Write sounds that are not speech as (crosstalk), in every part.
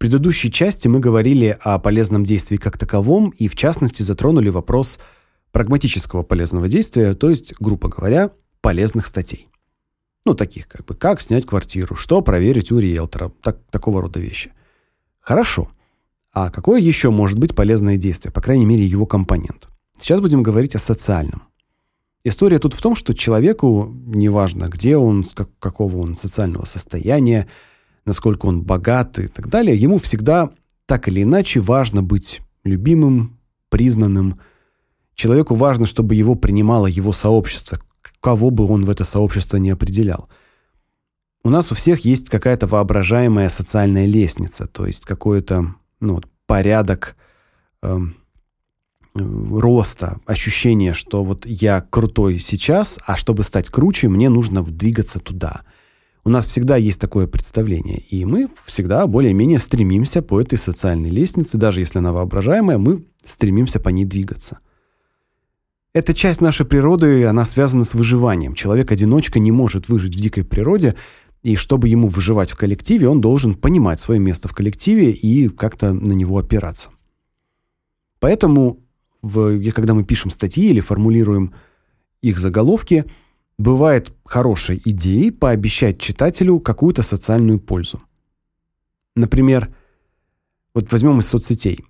предыдущей части мы говорили о полезном действии как таковом и в частности затронули вопрос прагматического полезного действия, то есть, грубо говоря, полезных статей. Ну, таких как бы как снять квартиру, что проверить у риэлтора, так такого рода вещи. Хорошо. А какое еще может быть полезное действие, по крайней мере, его компонент? Сейчас будем говорить о социальном. История тут в том, что человеку, неважно, где он, как, какого он социального состояния, насколько он богат и так далее, ему всегда так или иначе важно быть любимым, признанным. Человеку важно, чтобы его принимало его сообщество, кого бы он в это сообщество не определял. У нас у всех есть какая-то воображаемая социальная лестница, то есть какой-то, ну, вот, порядок э, роста, ощущение, что вот я крутой сейчас, а чтобы стать круче, мне нужно двигаться туда. У нас всегда есть такое представление, и мы всегда более-менее стремимся по этой социальной лестнице, даже если она воображаемая, мы стремимся по ней двигаться. Эта часть нашей природы, она связана с выживанием. Человек-одиночка не может выжить в дикой природе, и чтобы ему выживать в коллективе, он должен понимать свое место в коллективе и как-то на него опираться. Поэтому в когда мы пишем статьи или формулируем их заголовки, бывает хорошей идеей пообещать читателю какую-то социальную пользу. Например, вот возьмем из соцсетей.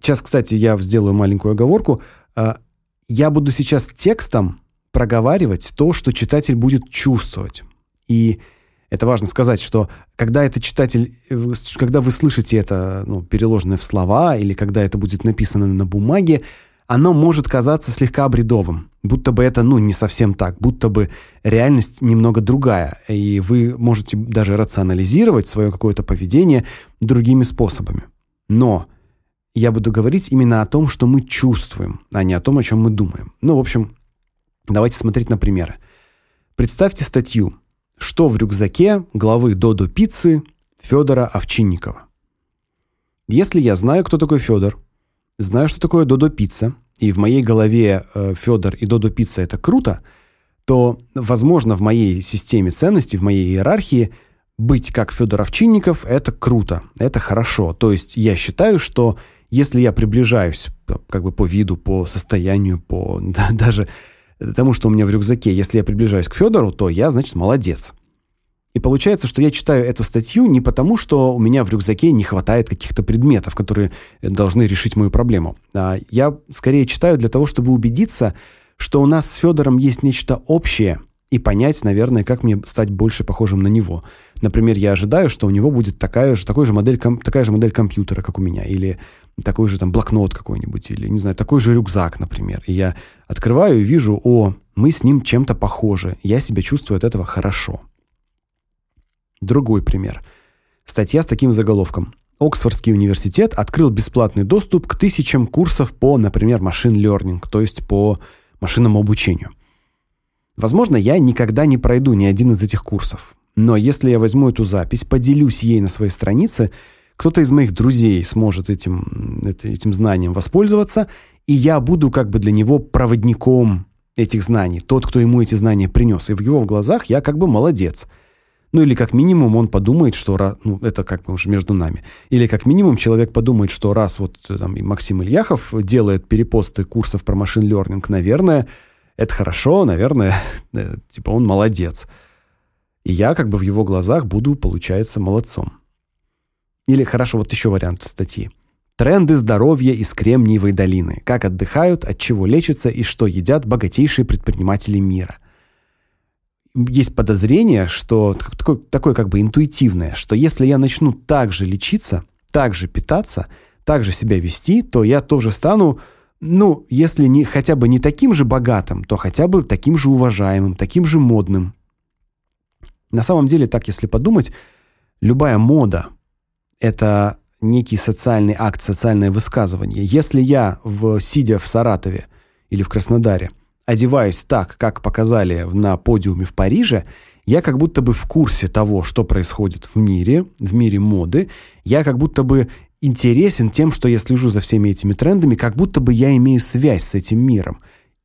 Сейчас, кстати, я сделаю маленькую оговорку. А, я буду сейчас текстом проговаривать то, что читатель будет чувствовать. И это важно сказать, что когда это читатель, когда вы слышите это, ну, переложенное в слова или когда это будет написано на бумаге, оно может казаться слегка бредовым, будто бы это, ну, не совсем так, будто бы реальность немного другая, и вы можете даже рационализировать свое какое-то поведение другими способами. Но я буду говорить именно о том, что мы чувствуем, а не о том, о чем мы думаем. Ну, в общем, давайте смотреть на примеры. Представьте статью «Что в рюкзаке главы Додо Пиццы Федора Овчинникова». Если я знаю, кто такой Федор, знаю, что такое Додо Пицца, и в моей голове э, Федор и Додо Пицца это круто, то, возможно, в моей системе ценностей, в моей иерархии быть как Федор Овчинников это круто, это хорошо. То есть я считаю, что если я приближаюсь как бы по виду, по состоянию, по (laughs) да, даже тому, что у меня в рюкзаке, если я приближаюсь к Федору, то я, значит, молодец. И получается, что я читаю эту статью не потому, что у меня в рюкзаке не хватает каких-то предметов, которые должны решить мою проблему. А я скорее читаю для того, чтобы убедиться, что у нас с Федором есть нечто общее – и понять, наверное, как мне стать больше похожим на него. Например, я ожидаю, что у него будет такая же, такой же модель, такая же модель компьютера, как у меня, или такой же там блокнот какой-нибудь, или, не знаю, такой же рюкзак, например. И я открываю и вижу, о, мы с ним чем-то похожи, я себя чувствую от этого хорошо. Другой пример. Статья с таким заголовком. Оксфордский университет открыл бесплатный доступ к тысячам курсов по, например, машин learning, то есть по машинному обучению. Возможно, я никогда не пройду ни один из этих курсов. Но если я возьму эту запись, поделюсь ей на своей странице, кто-то из моих друзей сможет этим этим знанием воспользоваться, и я буду как бы для него проводником этих знаний, тот, кто ему эти знания принес. И в его глазах я как бы молодец. Ну или как минимум он подумает, что ну это как бы уже между нами. Или как минимум человек подумает, что раз вот там Максим Ильяхов делает перепосты курсов про машин learning, наверное, это хорошо, наверное, (laughs) э, типа он молодец. И я как бы в его глазах буду, получается, молодцом. Или хорошо, вот еще вариант статьи. Тренды здоровья из Кремниевой долины. Как отдыхают, от чего лечатся и что едят богатейшие предприниматели мира. Есть подозрение, что такое, такое как бы интуитивное, что если я начну так же лечиться, так же питаться, так же себя вести, то я тоже стану ну, если не хотя бы не таким же богатым, то хотя бы таким же уважаемым, таким же модным. На самом деле, так если подумать, любая мода это некий социальный акт, социальное высказывание. Если я в сидя в Саратове или в Краснодаре одеваюсь так, как показали на подиуме в Париже, я как будто бы в курсе того, что происходит в мире, в мире моды. Я как будто бы интересен тем, что я слежу за всеми этими трендами, как будто бы я имею связь с этим миром.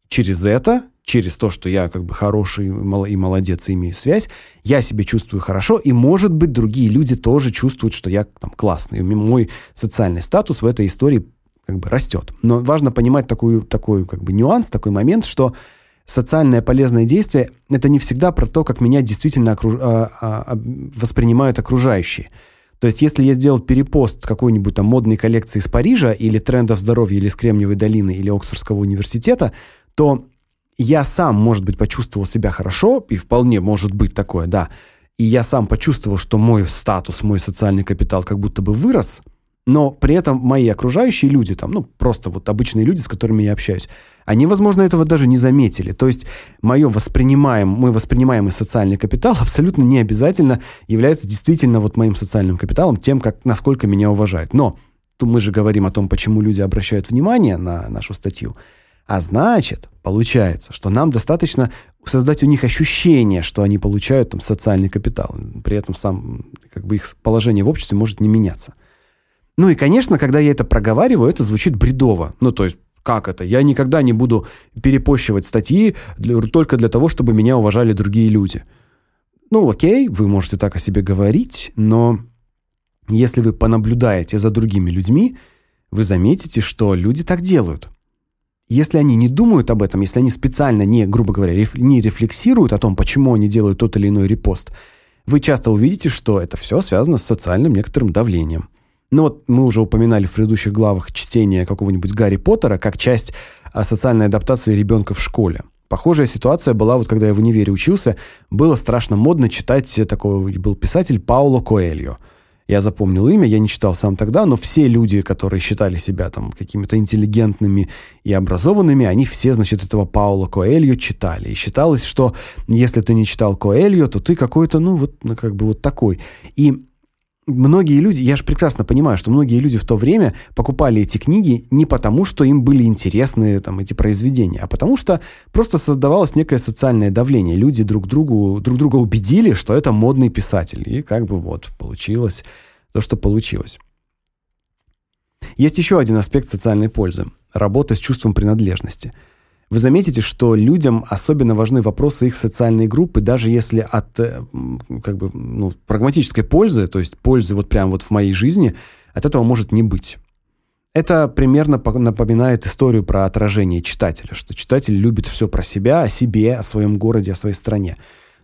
Через это, через то, что я как бы хороший и молодец и имею связь, я себя чувствую хорошо, и, может быть, другие люди тоже чувствуют, что я там классный. Мой социальный статус в этой истории как бы растет. Но важно понимать такую, такой как бы нюанс, такой момент, что социальное полезное действие – это не всегда про то, как меня действительно окруж... а, а, воспринимают окружающие. То есть, если я сделал перепост какой-нибудь там модной коллекции из Парижа или трендов здоровья или из Кремниевой долины или Оксфордского университета, то я сам, может быть, почувствовал себя хорошо, и вполне может быть такое, да. И я сам почувствовал, что мой статус, мой социальный капитал как будто бы вырос – но при этом мои окружающие люди, там, ну, просто вот обычные люди, с которыми я общаюсь, они, возможно, этого даже не заметили. То есть мое воспринимаем, мой воспринимаемый социальный капитал (laughs) абсолютно не обязательно является действительно вот моим социальным капиталом, тем, как, насколько меня уважают. Но тут мы же говорим о том, почему люди обращают внимание на нашу статью. А значит, получается, что нам достаточно создать у них ощущение, что они получают там социальный капитал. При этом сам, как бы их положение в обществе может не меняться. Ну и, конечно, когда я это проговариваю, это звучит бредово. Ну, то есть, как это? Я никогда не буду перепощивать статьи для, только для того, чтобы меня уважали другие люди. Ну, окей, вы можете так о себе говорить, но если вы понаблюдаете за другими людьми, вы заметите, что люди так делают. Если они не думают об этом, если они специально не, грубо говоря, реф, не рефлексируют о том, почему они делают тот или иной репост, вы часто увидите, что это все связано с социальным некоторым давлением. Ну вот мы уже упоминали в предыдущих главах чтение какого-нибудь Гарри Поттера как часть а, социальной адаптации ребенка в школе. Похожая ситуация была вот когда я в универе учился, было страшно модно читать такого был писатель Пауло Коэльо. Я запомнил имя, я не читал сам тогда, но все люди, которые считали себя там какими-то интеллигентными и образованными, они все, значит, этого Паула Коэльо читали. И считалось, что если ты не читал Коэльо, то ты какой-то, ну вот, ну, как бы вот такой. И многие люди, я же прекрасно понимаю, что многие люди в то время покупали эти книги не потому, что им были интересны там эти произведения, а потому что просто создавалось некое социальное давление. Люди друг другу друг друга убедили, что это модный писатель, и как бы вот получилось то, что получилось. Есть еще один аспект социальной пользы работа с чувством принадлежности. Вы заметите, что людям особенно важны вопросы их социальной группы, даже если от э, как бы, ну, прагматической пользы, то есть пользы вот прямо вот в моей жизни, от этого может не быть. Это примерно напоминает историю про отражение читателя, что читатель любит все про себя, о себе, о своем городе, о своей стране.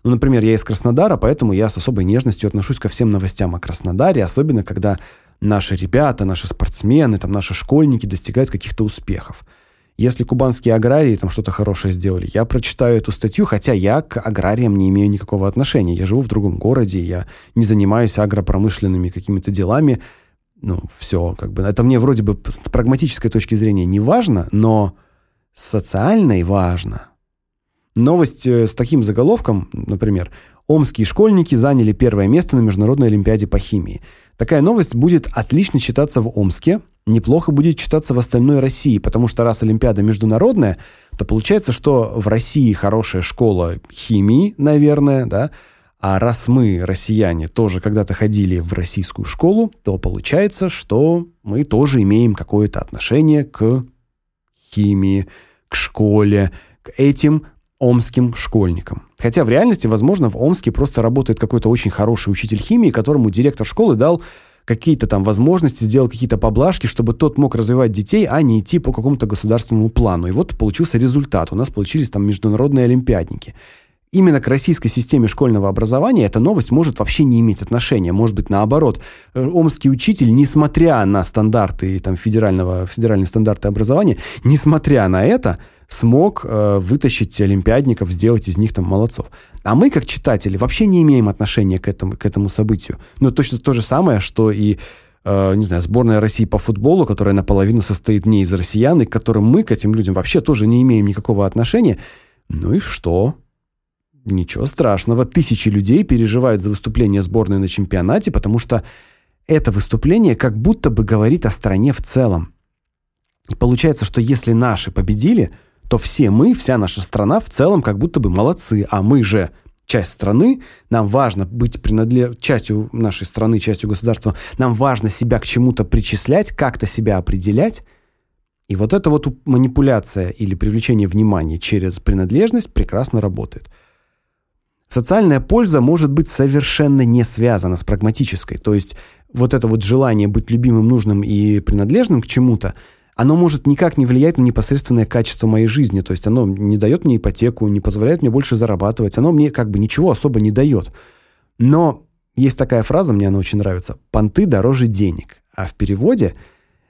Ну, например, я из Краснодара, поэтому я с особой нежностью отношусь ко всем новостям о Краснодаре, особенно когда наши ребята, наши спортсмены, там наши школьники достигают каких-то успехов. Если кубанские аграрии там что-то хорошее сделали, я прочитаю эту статью, хотя я к аграриям не имею никакого отношения. Я живу в другом городе, я не занимаюсь агропромышленными какими-то делами. Ну, все, как бы это мне вроде бы с прагматической точки зрения не важно, но с социальной важно. Новость э, с таким заголовком, например, Омские школьники заняли первое место на международной олимпиаде по химии. Такая новость будет отлично читаться в Омске, неплохо будет читаться в остальной России, потому что раз олимпиада международная, то получается, что в России хорошая школа химии, наверное, да? А раз мы, россияне, тоже когда-то ходили в российскую школу, то получается, что мы тоже имеем какое-то отношение к химии, к школе, к этим омским школьникам. Хотя в реальности, возможно, в Омске просто работает какой-то очень хороший учитель химии, которому директор школы дал какие-то там возможности, сделал какие-то поблажки, чтобы тот мог развивать детей, а не идти по какому-то государственному плану. И вот получился результат. У нас получились там международные олимпиадники. Именно к российской системе школьного образования эта новость может вообще не иметь отношения. Может быть, наоборот. Э, омский учитель, несмотря на стандарты там федерального федеральные стандарты образования, несмотря на это, смог э, вытащить олимпиадников, сделать из них там молодцов. А мы, как читатели, вообще не имеем отношения к этому, к этому событию. Ну, точно то же самое, что и э, не знаю, сборная России по футболу, которая наполовину состоит не из россиян, и к которым мы, к этим людям, вообще тоже не имеем никакого отношения. Ну и что? Ничего страшного. Тысячи людей переживают за выступление сборной на чемпионате, потому что это выступление как будто бы говорит о стране в целом. Получается, что если наши победили – то все мы, вся наша страна в целом как будто бы молодцы, а мы же часть страны, нам важно быть принадлеж... частью нашей страны, частью государства, нам важно себя к чему-то причислять, как-то себя определять. И вот эта вот манипуляция или привлечение внимания через принадлежность прекрасно работает. Социальная польза может быть совершенно не связана с прагматической. То есть вот это вот желание быть любимым, нужным и принадлежным к чему-то, оно может никак не влиять на непосредственное качество моей жизни. То есть оно не дает мне ипотеку, не позволяет мне больше зарабатывать. Оно мне как бы ничего особо не дает. Но есть такая фраза, мне она очень нравится. «Понты дороже денег». А в переводе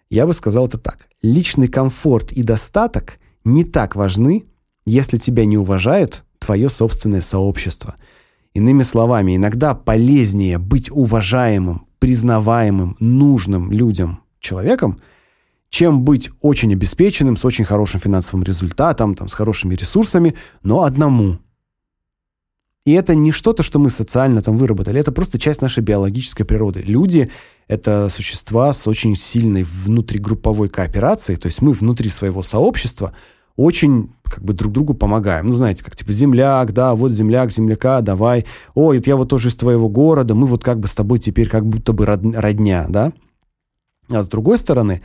я бы сказал это так. Личный комфорт и достаток не так важны, если тебя не уважает твое собственное сообщество. Иными словами, иногда полезнее быть уважаемым, признаваемым, нужным людям человеком, чем быть очень обеспеченным, с очень хорошим финансовым результатом, там, с хорошими ресурсами, но одному. И это не что-то, что мы социально там выработали, это просто часть нашей биологической природы. Люди это существа с очень сильной внутригрупповой кооперацией, то есть мы внутри своего сообщества очень как бы друг другу помогаем. Ну, знаете, как типа земляк, да, вот земляк, земляка, давай. Ой, я вот тоже из твоего города, мы вот как бы с тобой теперь как будто бы родня, да? А с другой стороны,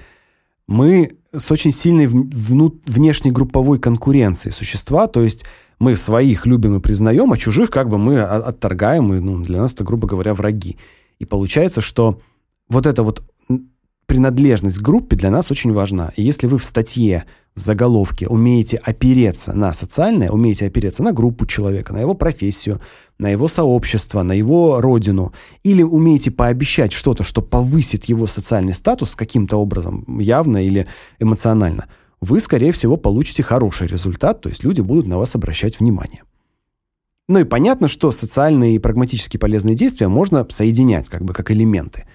мы с очень сильной внешней групповой конкуренцией существа, то есть мы своих любим и признаем, а чужих как бы мы отторгаем, и ну, для нас это, грубо говоря, враги. И получается, что вот эта вот принадлежность к группе для нас очень важна. И если вы в статье, в заголовке умеете опереться на социальное, умеете опереться на группу человека, на его профессию, на его сообщество, на его родину, или умеете пообещать что-то, что повысит его социальный статус каким-то образом, явно или эмоционально, вы, скорее всего, получите хороший результат, то есть люди будут на вас обращать внимание. Ну и понятно, что социальные и прагматически полезные действия можно соединять как бы как элементы –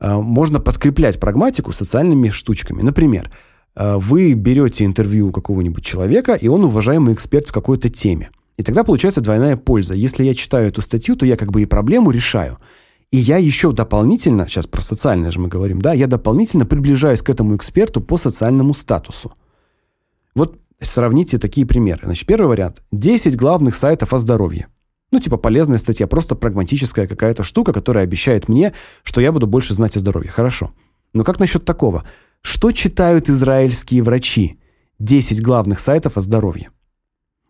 можно подкреплять прагматику социальными штучками. Например, э, вы берете интервью у какого-нибудь человека, и он уважаемый эксперт в какой-то теме. И тогда получается двойная польза. Если я читаю эту статью, то я как бы и проблему решаю. И я еще дополнительно, сейчас про социальное же мы говорим, да, я дополнительно приближаюсь к этому эксперту по социальному статусу. Вот сравните такие примеры. Значит, первый вариант 10 главных сайтов о здоровье. Ну, типа полезная статья, просто прагматическая какая-то штука, которая обещает мне, что я буду больше знать о здоровье. Хорошо. Но как насчет такого? Что читают израильские врачи? 10 главных сайтов о здоровье.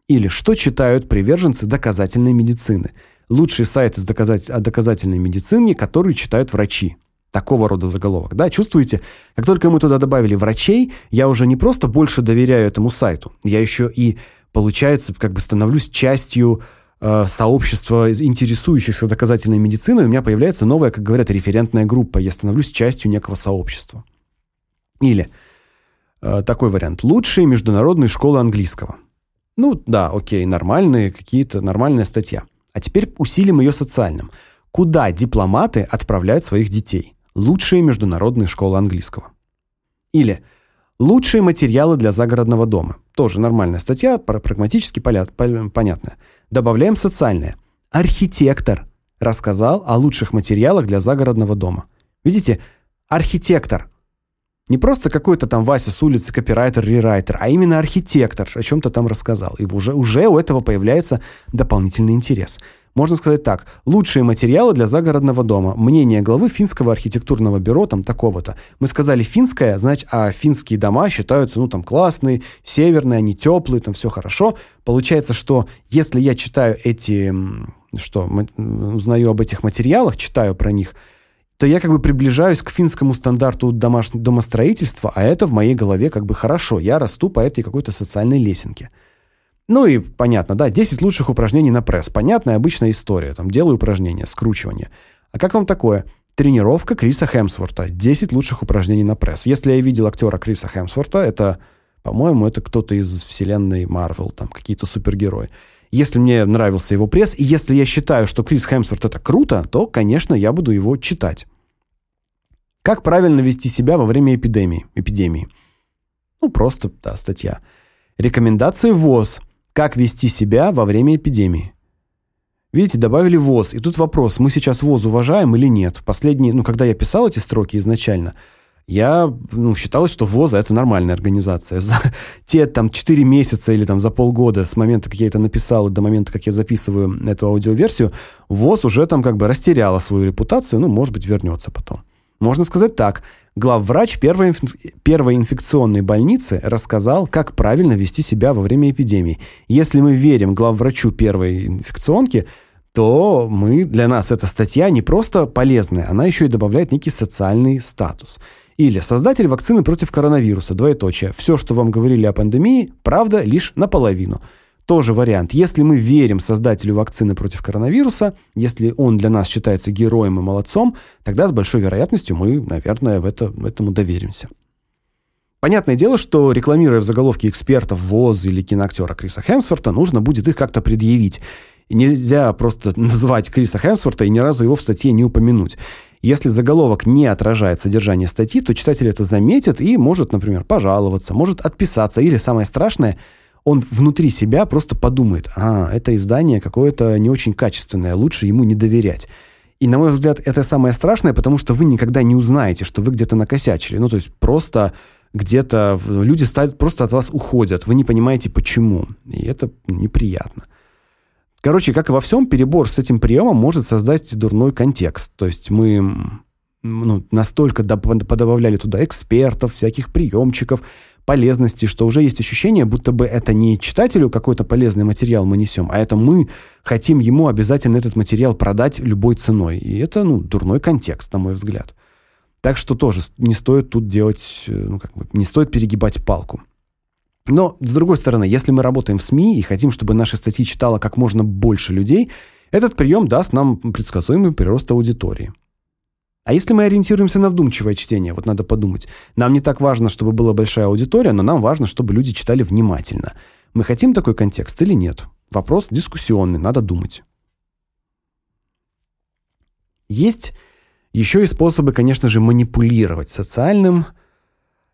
Или что читают приверженцы доказательной медицины? Лучшие сайты с доказать... о доказательной медицине, которые читают врачи. Такого рода заголовок. Да, чувствуете? Как только мы туда добавили врачей, я уже не просто больше доверяю этому сайту, я еще и, получается, как бы становлюсь частью сообщество интересующихся доказательной медициной, у меня появляется новая, как говорят, референтная группа. Я становлюсь частью некого сообщества. Или э, такой вариант. Лучшие международные школы английского. Ну, да, окей, нормальные какие-то, нормальная статья. А теперь усилим ее социальным. Куда дипломаты отправляют своих детей? Лучшие международные школы английского. Или лучшие материалы для загородного дома. Тоже нормальная статья, прагматически понятная. Добавляем социальное. Архитектор рассказал о лучших материалах для загородного дома. Видите? Архитектор. Не просто какой-то там Вася с улицы копирайтер, рерайтер, а именно архитектор о чем то там рассказал. И уже уже у этого появляется дополнительный интерес. Можно сказать так: лучшие материалы для загородного дома. Мнение главы финского архитектурного бюро там такого-то. Мы сказали финское, значит, а финские дома считаются, ну там классные, северные, они теплые, там все хорошо. Получается, что если я читаю эти что, узнаю об этих материалах, читаю про них, то я как бы приближаюсь к финскому стандарту домашнего домостроительства, а это в моей голове как бы хорошо. Я расту по этой какой-то социальной лесенке. Ну и понятно, да, 10 лучших упражнений на пресс. Понятная обычная история. Там делаю упражнения, скручивание. А как вам такое? Тренировка Криса Хемсворта. 10 лучших упражнений на пресс. Если я видел актера Криса Хемсворта, это, по-моему, это кто-то из вселенной Марвел, там какие-то супергерои. Если мне нравился его пресс, и если я считаю, что Крис Хемсворт это круто, то, конечно, я буду его читать. Как правильно вести себя во время эпидемии? Эпидемии. Ну, просто, да, статья. Рекомендации ВОЗ. Как вести себя во время эпидемии? Видите, добавили ВОЗ. И тут вопрос, мы сейчас ВОЗ уважаем или нет? В последние, ну, когда я писал эти строки изначально, я, ну, считалось, что ВОЗ это нормальная организация. За (laughs) те там 4 месяца или там за полгода с момента, как я это написал, и до момента, как я записываю эту аудиоверсию, ВОЗ уже там как бы растеряла свою репутацию, ну, может быть, вернется потом. Можно сказать так. Главврач первой, первой инфекционной больницы рассказал, как правильно вести себя во время эпидемии. Если мы верим главврачу первой инфекционки, то мы, для нас эта статья не просто полезная, она еще и добавляет некий социальный статус. Или создатель вакцины против коронавируса, двоеточие. Все, что вам говорили о пандемии, правда лишь наполовину. Тоже вариант. Если мы верим создателю вакцины против коронавируса, если он для нас считается героем и молодцом, тогда с большой вероятностью мы, наверное, в это, этому доверимся. Понятное дело, что рекламируя в заголовке экспертов ВОЗ или киноактера Криса Хемсворта, нужно будет их как-то предъявить. И нельзя просто (laughs) назвать Криса Хемсворта и ни разу его в статье не упомянуть. Если заголовок не отражает содержание статьи, то читатель это заметит и может, например, пожаловаться, может отписаться или самое страшное – он внутри себя просто подумает, а, это издание какое-то не очень качественное, лучше ему не доверять. И, на мой взгляд, это самое страшное, потому что вы никогда не узнаете, что вы где-то накосячили. Ну, то есть просто где-то люди ставят, просто от вас уходят. Вы не понимаете, почему. И это неприятно. Короче, как и во всем, перебор с этим приемом может создать дурной контекст. То есть мы ну, настолько подобавляли туда экспертов, всяких приемчиков, полезности, что уже есть ощущение, будто бы это не читателю какой-то полезный материал мы несем, а это мы хотим ему обязательно этот материал продать любой ценой. И это, ну, дурной контекст, на мой взгляд. Так что тоже не стоит тут делать, э, ну, как бы, не стоит перегибать палку. Но, с другой стороны, если мы работаем в СМИ и хотим, чтобы наши статьи читало как можно больше людей, этот прием даст нам предсказуемый прирост аудитории. А если мы ориентируемся на вдумчивое чтение, вот надо подумать. Нам не так важно, чтобы была большая аудитория, но нам важно, чтобы люди читали внимательно. Мы хотим такой контекст или нет? Вопрос дискуссионный, надо думать. Есть еще и способы, конечно же, манипулировать социальным.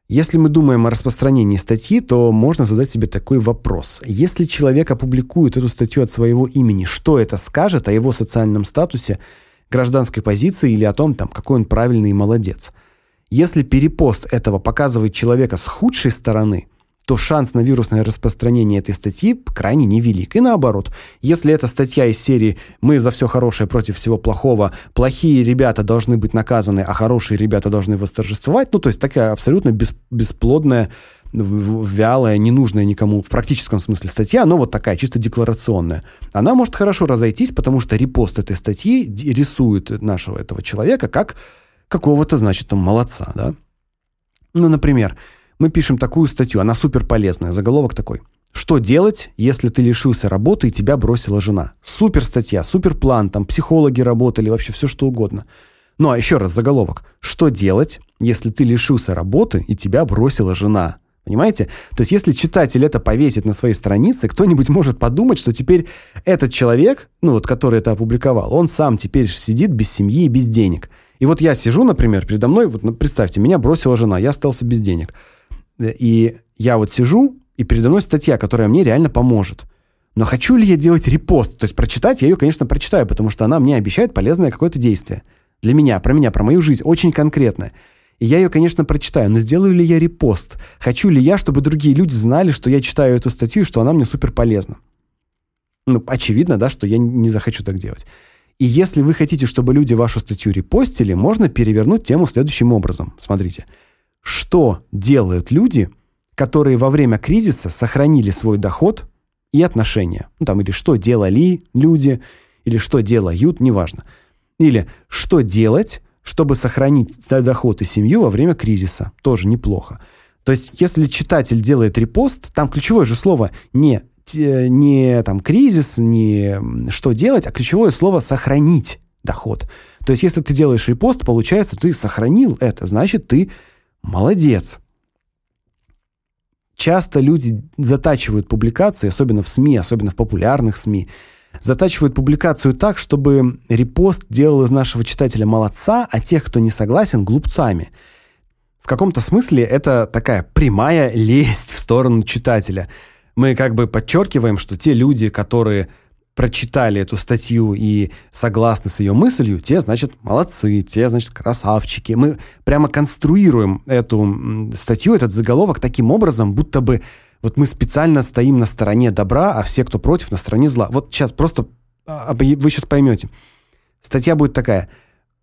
Если мы думаем о распространении статьи, то можно задать себе такой вопрос. Если человек опубликует эту статью от своего имени, что это скажет о его социальном статусе – гражданской позиции или о том, там, какой он правильный и молодец. Если перепост этого показывает человека с худшей стороны, то шанс на вирусное распространение этой статьи крайне невелик. И наоборот, если эта статья из серии «Мы за все хорошее против всего плохого», «Плохие ребята должны быть наказаны, а хорошие ребята должны восторжествовать», ну, то есть такая абсолютно бес, бесплодная вялая, ненужная никому в практическом смысле статья, но вот такая чисто декларационная. Она может хорошо разойтись, потому что репост этой статьи рисует нашего этого человека как какого-то, значит, там молодца, да? Ну, например, мы пишем такую статью, она супер полезная, заголовок такой: что делать, если ты лишился работы и тебя бросила жена? Супер статья, супер план, там психологи работали, вообще все что угодно. Ну а еще раз заголовок: что делать, если ты лишился работы и тебя бросила жена? Понимаете? То есть если читатель это повесит на своей странице, кто-нибудь может подумать, что теперь этот человек, ну вот который это опубликовал, он сам теперь сидит без семьи и без денег. И вот я сижу, например, передо мной, вот ну, представьте, меня бросила жена, я остался без денег. И я вот сижу, и передо мной статья, которая мне реально поможет. Но хочу ли я делать репост? То есть прочитать я ее, конечно, прочитаю, потому что она мне обещает полезное какое-то действие. Для меня, про меня, про мою жизнь, очень конкретное. Я ее, конечно, прочитаю, но сделаю ли я репост? Хочу ли я, чтобы другие люди знали, что я читаю эту статью и что она мне супер полезна? Ну, очевидно, да, что я не захочу так делать. И если вы хотите, чтобы люди вашу статью репостили, можно перевернуть тему следующим образом. Смотрите. Что делают люди, которые во время кризиса сохранили свой доход и отношения? Ну, там, или что делали люди, или что делают, неважно. Или что делать, чтобы сохранить доход и семью во время кризиса. Тоже неплохо. То есть, если читатель делает репост, там ключевое же слово не не там кризис, не что делать, а ключевое слово сохранить доход. То есть, если ты делаешь репост, получается, ты сохранил это, значит, ты молодец. Часто люди затачивают публикации, особенно в СМИ, особенно в популярных СМИ, затачивают публикацию так, чтобы репост делал из нашего читателя молодца, а тех, кто не согласен, глупцами. В каком-то смысле это такая прямая лесть в сторону читателя. Мы как бы подчеркиваем, что те люди, которые прочитали эту статью и согласны с ее мыслью, те, значит, молодцы, те, значит, красавчики. Мы прямо конструируем эту статью, этот заголовок таким образом, будто бы вот мы специально стоим на стороне добра, а все, кто против, на стороне зла. Вот сейчас просто а, вы сейчас поймете. Статья будет такая: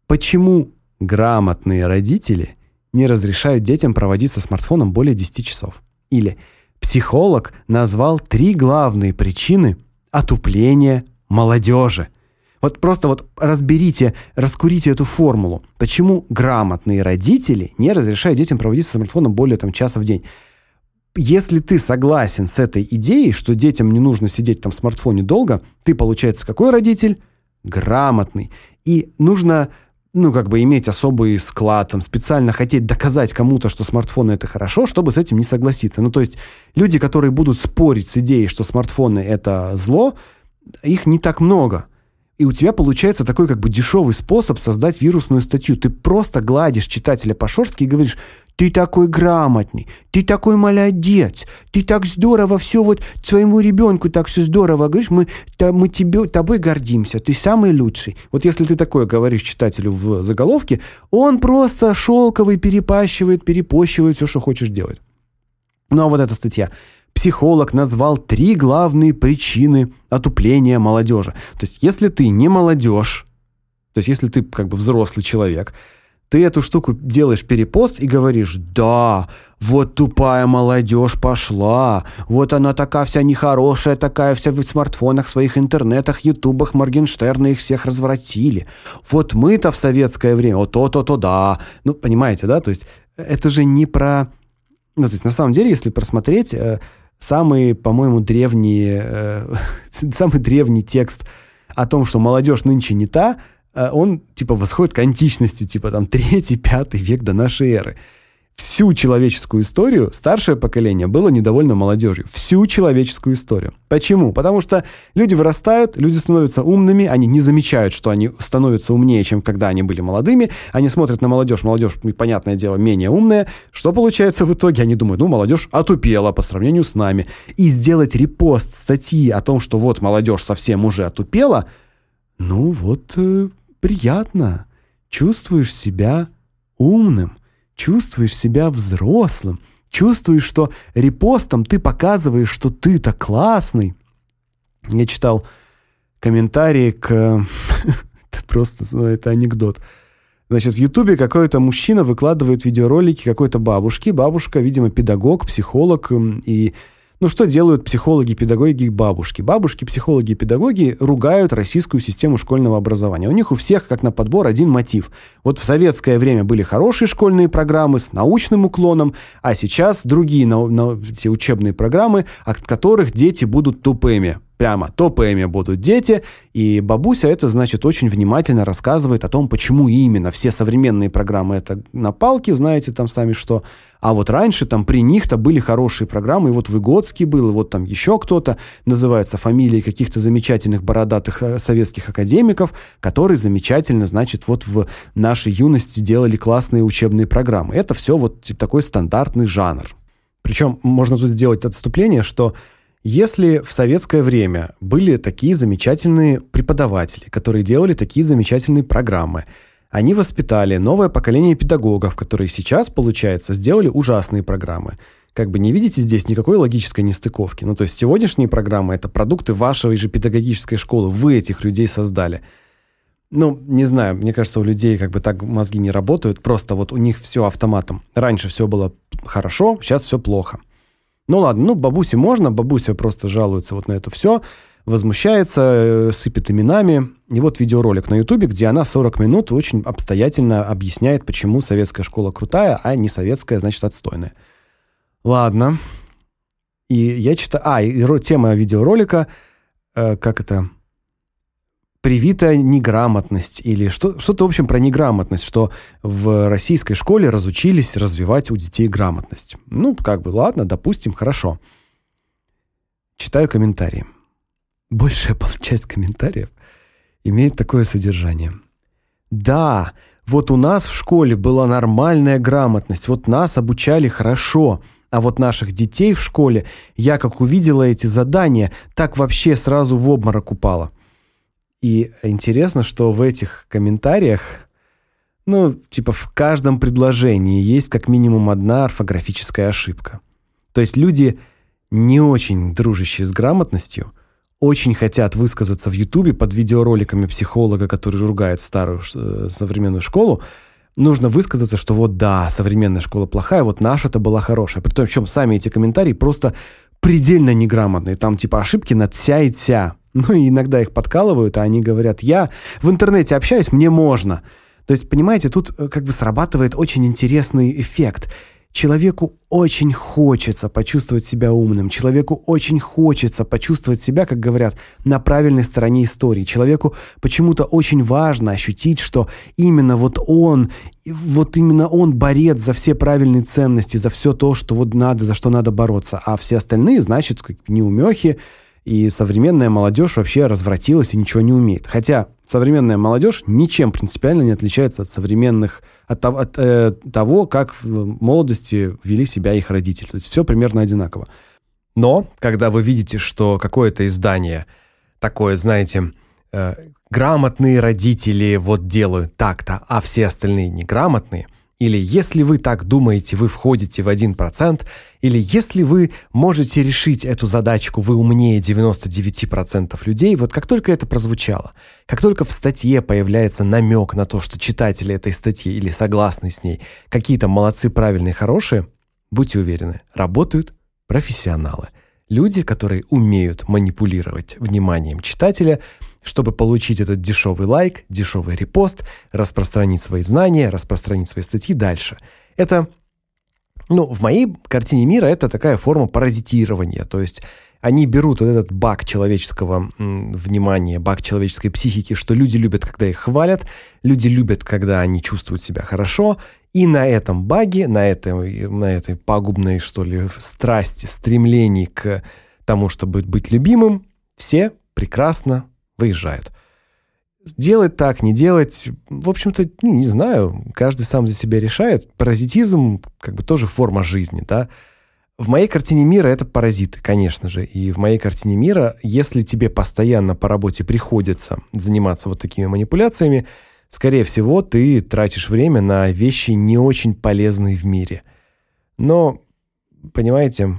Почему Грамотные родители не разрешают детям проводить со смартфоном более 10 часов. Или психолог назвал три главные причины отупления молодежи. Вот просто вот разберите, раскурите эту формулу. Почему грамотные родители не разрешают детям проводить со смартфоном более там, часа в день? Если ты согласен с этой идеей, что детям не нужно сидеть там в смартфоне долго, ты, получается, какой родитель? Грамотный. И нужно ну, как бы иметь особый склад, там, специально хотеть доказать кому-то, что смартфоны это хорошо, чтобы с этим не согласиться. Ну, то есть люди, которые будут спорить с идеей, что смартфоны это зло, их не так много. И у тебя получается такой как бы дешевый способ создать вирусную статью. Ты просто гладишь читателя по шерстке и говоришь, ты такой грамотный, ты такой молодец, ты так здорово все вот своему ребенку так все здорово говоришь, мы, та, мы тебе, тобой гордимся, ты самый лучший. Вот если ты такое говоришь читателю в заголовке, он просто шелковый перепащивает, перепощивает все, что хочешь делать. Ну а вот эта статья – психолог назвал три главные причины отупления молодежи. То есть, если ты не молодежь, то есть, если ты как бы взрослый человек, ты эту штуку делаешь перепост и говоришь, да, вот тупая молодежь пошла, вот она такая вся нехорошая, такая вся в смартфонах, своих интернетах, ютубах, Моргенштерна их всех развратили. Вот мы-то в советское время, вот то-то-то, да. Ну, понимаете, да? То есть это же не про... Ну, то есть на самом деле, если просмотреть, самый, по-моему, древний, э, (laughs) самый древний текст о том, что молодежь нынче не та, э, он типа восходит к античности, типа там третий, пятый век до нашей эры всю человеческую историю старшее поколение было недовольно молодежью. Всю человеческую историю. Почему? Потому что люди вырастают, люди становятся умными, они не замечают, что они становятся умнее, чем когда они были молодыми. Они смотрят на молодежь, молодежь, понятное дело, менее умная. Что получается в итоге? Они думают, ну, молодежь отупела по сравнению с нами. И сделать репост статьи о том, что вот молодежь совсем уже отупела, ну вот э, приятно. Чувствуешь себя умным чувствуешь себя взрослым, чувствуешь, что репостом ты показываешь, что ты-то классный. Я читал комментарии к... (laughs) это просто, ну, это анекдот. Значит, в Ютубе какой-то мужчина выкладывает видеоролики какой-то бабушки. Бабушка, видимо, педагог, психолог, и ну что делают психологи, педагоги бабушки? Бабушки, психологи педагоги ругают российскую систему школьного образования. У них у всех, как на подбор, один мотив. Вот в советское время были хорошие школьные программы с научным уклоном, а сейчас другие на, на, те учебные программы, от которых дети будут тупыми прямо топами будут дети, и бабуся это, значит, очень внимательно рассказывает о том, почему именно все современные программы это на палке, знаете, там сами что, а вот раньше там при них-то были хорошие программы, и вот Выгодский был, и вот там еще кто-то, называются фамилии каких-то замечательных бородатых э, советских академиков, которые замечательно, значит, вот в нашей юности делали классные учебные программы. Это все вот типа, такой стандартный жанр. Причем можно тут сделать отступление, что если в советское время были такие замечательные преподаватели, которые делали такие замечательные программы, они воспитали новое поколение педагогов, которые сейчас, получается, сделали ужасные программы. Как бы не видите здесь никакой логической нестыковки. Ну, то есть сегодняшние программы это продукты вашей же педагогической школы. Вы этих людей создали. Ну, не знаю, мне кажется, у людей как бы так мозги не работают, просто вот у них все автоматом. Раньше все было хорошо, сейчас все плохо. Ну ладно, ну бабусе можно, бабуся просто жалуется вот на это все, возмущается, э, сыпет именами. И вот видеоролик на Ютубе, где она 40 минут очень обстоятельно объясняет, почему советская школа крутая, а не советская, значит, отстойная. Ладно. И я читаю... А, и тема видеоролика, э, как это привита неграмотность или что, что-то, в общем, про неграмотность, что в российской школе разучились развивать у детей грамотность. Ну, как бы, ладно, допустим, хорошо. Читаю комментарии. Большая (laughs) часть комментариев имеет такое содержание. Да, вот у нас в школе была нормальная грамотность, вот нас обучали хорошо, а вот наших детей в школе, я как увидела эти задания, так вообще сразу в обморок упала. И интересно, что в этих комментариях, ну, типа в каждом предложении есть как минимум одна орфографическая ошибка. То есть люди, не очень дружащие с грамотностью, очень хотят высказаться в Ютубе под видеороликами психолога, который ругает старую э, современную школу, нужно высказаться, что вот да, современная школа плохая, вот наша-то была хорошая. При том, чем сами эти комментарии просто предельно неграмотные. Там типа ошибки на тся и тся. Ну и иногда их подкалывают, а они говорят: "Я в интернете общаюсь, мне можно". То есть, понимаете, тут э, как бы срабатывает очень интересный эффект. Человеку очень хочется почувствовать себя умным. Человеку очень хочется почувствовать себя, как говорят, на правильной стороне истории. Человеку почему-то очень важно ощутить, что именно вот он, вот именно он борец за все правильные ценности, за все то, что вот надо, за что надо бороться, а все остальные, значит, как неумехи, и современная молодежь вообще развратилась и ничего не умеет. Хотя современная молодежь ничем принципиально не отличается от современных от, от э, того, как в молодости вели себя их родители. То есть все примерно одинаково. Но когда вы видите, что какое-то издание такое, знаете, э, грамотные родители вот делают так-то, а все остальные неграмотные – или если вы так думаете, вы входите в 1%, или если вы можете решить эту задачку, вы умнее 99% людей, вот как только это прозвучало, как только в статье появляется намек на то, что читатели этой статьи или согласны с ней, какие-то молодцы, правильные, хорошие, будьте уверены, работают профессионалы. Люди, которые умеют манипулировать вниманием читателя, чтобы получить этот дешевый лайк, дешевый репост, распространить свои знания, распространить свои статьи дальше. Это ну, в моей картине мира это такая форма паразитирования, то есть они берут вот этот баг человеческого внимания, баг человеческой психики, что люди любят, когда их хвалят, люди любят, когда они чувствуют себя хорошо, и на этом баге, на этой на этой пагубной, что ли, страсти, стремлении к тому, чтобы быть любимым, все прекрасно выезжают. Делать так, не делать, в общем-то, ну, не знаю, каждый сам за себя решает. Паразитизм как бы тоже форма жизни, да? В моей картине мира это паразиты, конечно же. И в моей картине мира, если тебе постоянно по работе приходится заниматься вот такими манипуляциями, скорее всего, ты тратишь время на вещи не очень полезные в мире. Но понимаете,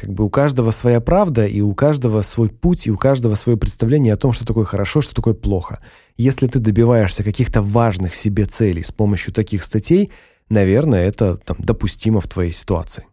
как бы у каждого своя правда, и у каждого свой путь, и у каждого свое представление о том, что такое хорошо, что такое плохо. Если ты добиваешься каких-то важных себе целей с помощью таких статей, наверное, это там допустимо в твоей ситуации.